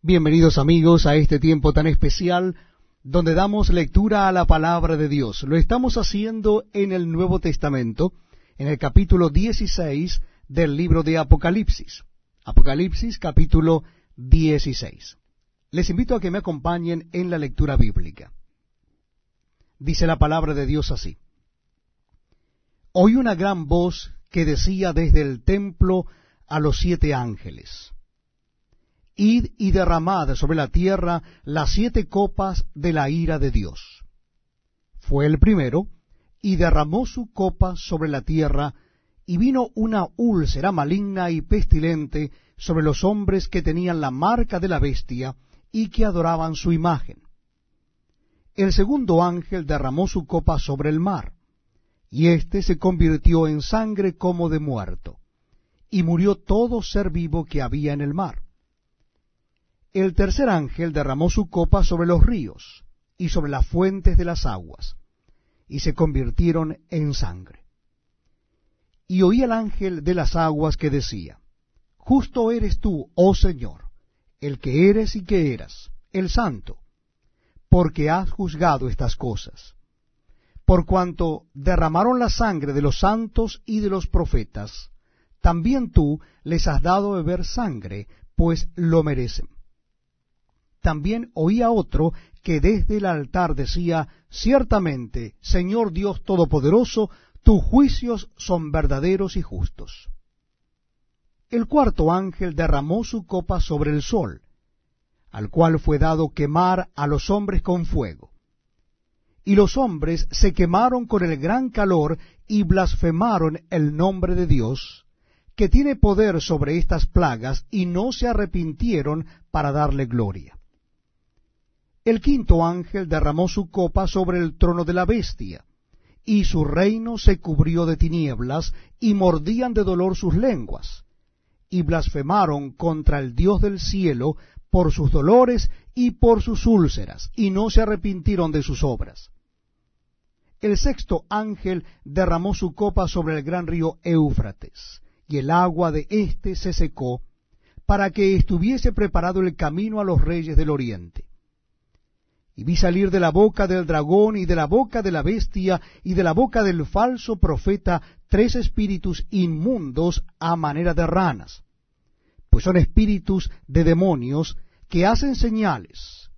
Bienvenidos amigos a este tiempo tan especial donde damos lectura a la palabra de Dios. Lo estamos haciendo en el Nuevo Testamento, en el capítulo 16 del libro de Apocalipsis. Apocalipsis capítulo 16. Les invito a que me acompañen en la lectura bíblica. Dice la palabra de Dios así. Oí una gran voz que decía desde el templo a los siete ángeles Id y derramad sobre la tierra las siete copas de la ira de Dios. Fue el primero, y derramó su copa sobre la tierra, y vino una úlcera maligna y pestilente sobre los hombres que tenían la marca de la bestia y que adoraban su imagen. El segundo ángel derramó su copa sobre el mar, y éste se convirtió en sangre como de muerto, y murió todo ser vivo que había en el mar el tercer ángel derramó su copa sobre los ríos y sobre las fuentes de las aguas, y se convirtieron en sangre. Y oí al ángel de las aguas que decía, Justo eres tú, oh Señor, el que eres y que eras, el santo, porque has juzgado estas cosas. Por cuanto derramaron la sangre de los santos y de los profetas, también tú les has dado beber sangre, pues lo merecen también oía otro que desde el altar decía, Ciertamente, Señor Dios Todopoderoso, tus juicios son verdaderos y justos. El cuarto ángel derramó su copa sobre el sol, al cual fue dado quemar a los hombres con fuego. Y los hombres se quemaron con el gran calor y blasfemaron el nombre de Dios, que tiene poder sobre estas plagas, y no se arrepintieron para darle gloria. El quinto ángel derramó su copa sobre el trono de la bestia, y su reino se cubrió de tinieblas, y mordían de dolor sus lenguas, y blasfemaron contra el Dios del cielo por sus dolores y por sus úlceras, y no se arrepintieron de sus obras. El sexto ángel derramó su copa sobre el gran río Éufrates, y el agua de éste se secó, para que estuviese preparado el camino a los reyes del oriente y vi salir de la boca del dragón y de la boca de la bestia y de la boca del falso profeta tres espíritus inmundos a manera de ranas, pues son espíritus de demonios que hacen señales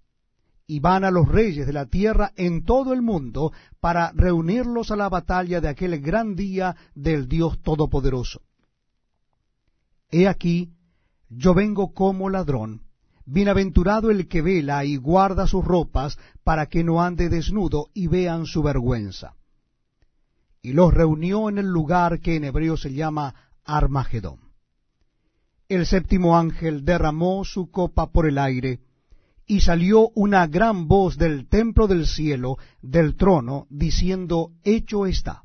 y van a los reyes de la tierra en todo el mundo para reunirlos a la batalla de aquel gran día del Dios Todopoderoso. He aquí, yo vengo como ladrón. Bienaventurado el que vela y guarda sus ropas para que no ande desnudo y vean su vergüenza. Y los reunió en el lugar que en hebreo se llama Armagedón. El séptimo ángel derramó su copa por el aire, y salió una gran voz del templo del cielo, del trono, diciendo, Hecho está.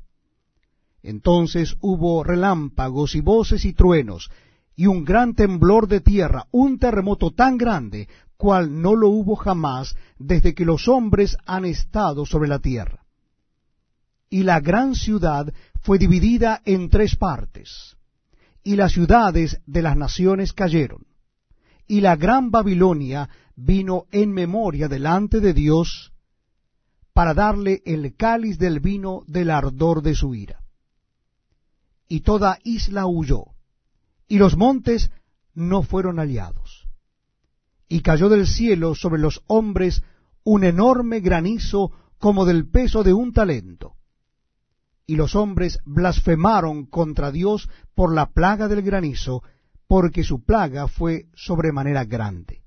Entonces hubo relámpagos y voces y truenos, y un gran temblor de tierra, un terremoto tan grande, cual no lo hubo jamás desde que los hombres han estado sobre la tierra. Y la gran ciudad fue dividida en tres partes, y las ciudades de las naciones cayeron, y la gran Babilonia vino en memoria delante de Dios para darle el cáliz del vino del ardor de su ira. Y toda isla huyó y los montes no fueron aliados. Y cayó del cielo sobre los hombres un enorme granizo como del peso de un talento. Y los hombres blasfemaron contra Dios por la plaga del granizo, porque su plaga fue sobremanera grande.